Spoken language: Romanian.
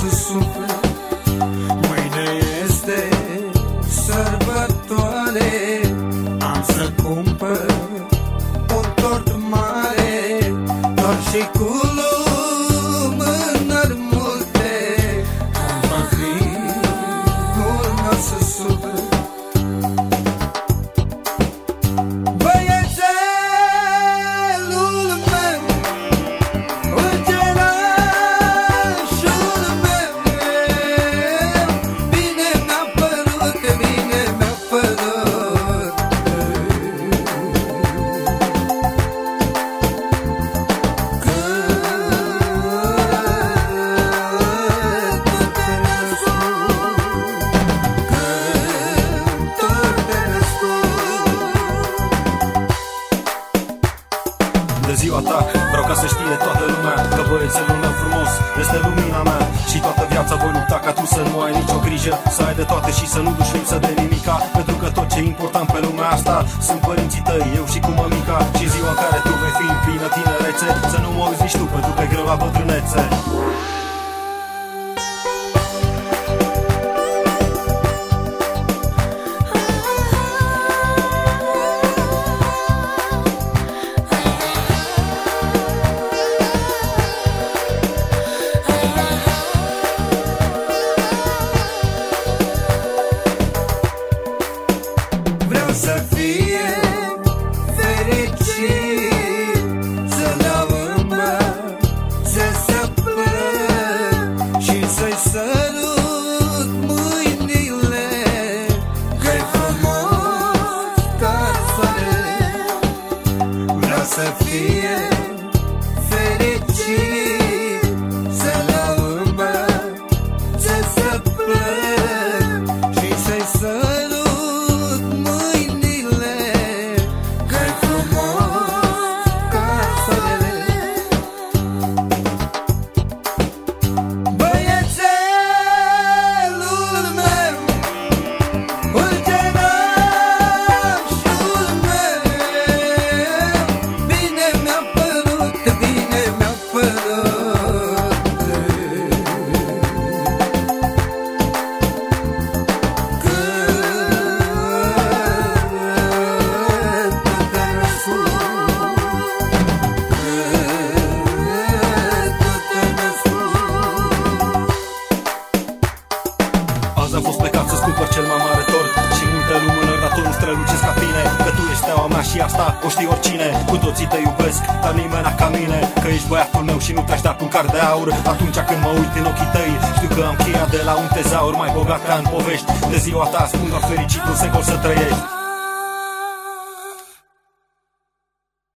să suflet Mâine este sărbătoare. Am să cumpăr un tort mare Doar și cu De ziua ta. Vreau ca să știe toată lumea Că băiețelul meu frumos este lumina mea. Și toată viața voi lupta ca tu să nu ai nicio grijă Să ai de toate și să nu duci lipsă de nimica. Pentru că tot ce e important pe lumea asta Sunt părinții tăi, eu și cu mămica. Și ziua ca soarele Vreau să fie fericit tu ești steaua mea și asta o știe oricine. Cu toții te iubesc, dar nimeni ca mine. Că ești băiatul meu și nu te-aș da cu un car de aur. Atunci când mă uit în ochii tăi Știu că am cheia de la un tezaur mai bogat ca în povești. De ziua ta spun doar fericit un secol să trăiești